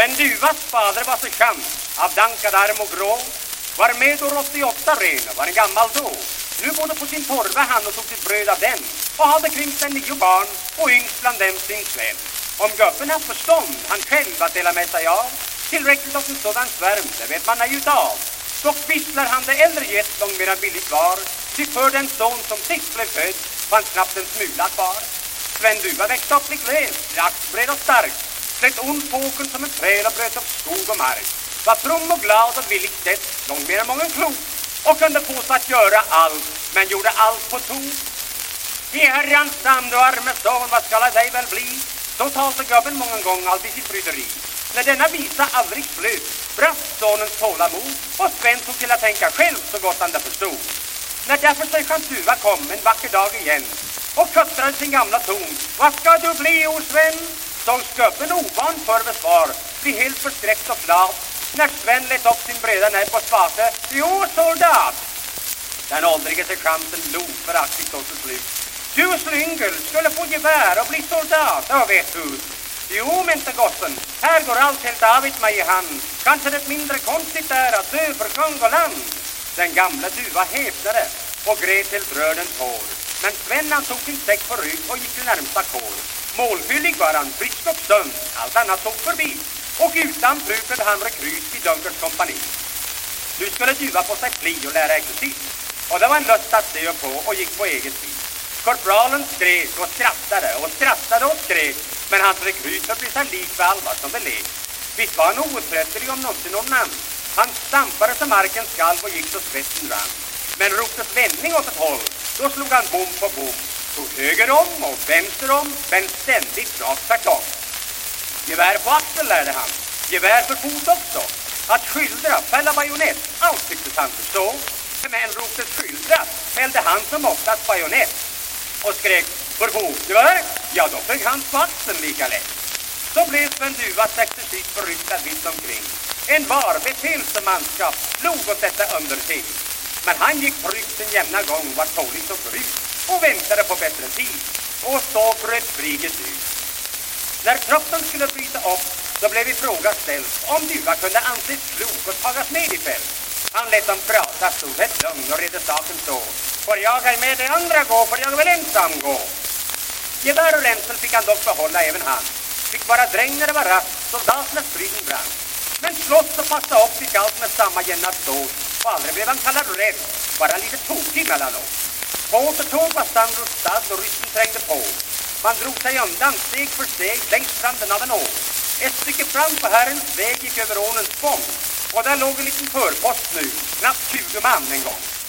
Sven Duvas fader var sergeant av dankad arm och grå. Var med år 88 ren var en gammal då. Nu bodde på sin torva han och tog sitt bröd av den och hade kring sig nio barn och yngst bland dem sin Sven. Om gubben haft förstånd han själv att dela med sig av tillräckligt åt en sådan svärm, det vet man ej utav. Dock visslar han det äldre gäst långt mera billigt var ty för den son som sist blev född fanns knappt en smula kvar. Sven Duva växte upp likväl, bred och stark slet ont på som en träd och bröt upp skog och mark. Var from och glad och villig sett, långt mer än mången klok och kunde på sig att göra allt, men gjorde allt på tok. I herrans namn, du arme son, vad skall dig väl bli? Så talte gubben mången gång allt i sitt bryderi. När denna visa aldrig slut brast sonens tålamod och Sven tog till att tänka själv så gott han det förstod. När därför sergeant Duva kom en vacker dag igen och kuttrade sin gamla ton. Vad ska du bli, o Sven? Som skubben ovan för besvar, blir helt förskräckt och glad när Sven lät upp sin breda näbb och svarte Jo, soldat! Den åldrige sergeanten log föraktligt åt till slut. Du slyngel skulle få gevär och bli soldat, ja vet du. Jo, mente gossen, här går allt helt avigt mig i hand. Kanske det mindre konstigt är att dö för kung och land. Den gamla duva häpnade och grät till bröden tår. Men Sven han tog sin säck på rygg och gick till närmsta kår. Målfyllig var han, frisk och sund, allt annat såg förbi. Och utan bruk blev han rekryt i Dunkers kompani. Nu skulle duva på sig pli och lära exercis. Och det var en lust att se på och gick på eget vis. Korpralen skrek och skrattade och skrattade och skrek. Men hans rekryter blev sig lik för allvar som det lek. Visst var han outtröttlig om någonsin någon namn. Han stampade som marken skalv och gick så svetten rann. Men ropte vändning åt ett håll, då slog han bom på bom. Tog höger om och vänster om, men ständigt rakt tvärtom. Gevär på axel lärde han, gevär för fot också. Att skildra, fälla bajonett, allt tycktes han förstå. Men ropet skildra, fällde han som oftast bajonett. Och skrek för fotgevär, ja då fick han på axeln lika lätt. Så blev Sven Duvas exercis förryktad vitt omkring. En var betelsemanskap slog åt detta under till. Men han gick tryggt sin jämna gång, var tålig och förut och väntade på bättre tid och så bröt kriget ut. När kroppen skulle bryta upp då blev i fråga ställd om Duva kunde anses klok och tagas med i fält. Han lät dem prata, stod helt lugn och redde saken så. Får jag är med de andra gå, får jag väl ensam gå. Gevär och länsel fick han dock behålla även han. Fick vara dräng när det var rast, soldat när striden brann. Men slåss och passa upp fick allt med samma jämna ståt och aldrig blev han kallad rädd, bara lite tokig mellanåt. På återtåg var stan rustad och ryssen trängde på. Man drog sig undan steg för steg längs stranden av en å. Ett stycke fram på Herrens väg gick över ånens spång och där låg en liten förpost nu, knappt 20 man en gång.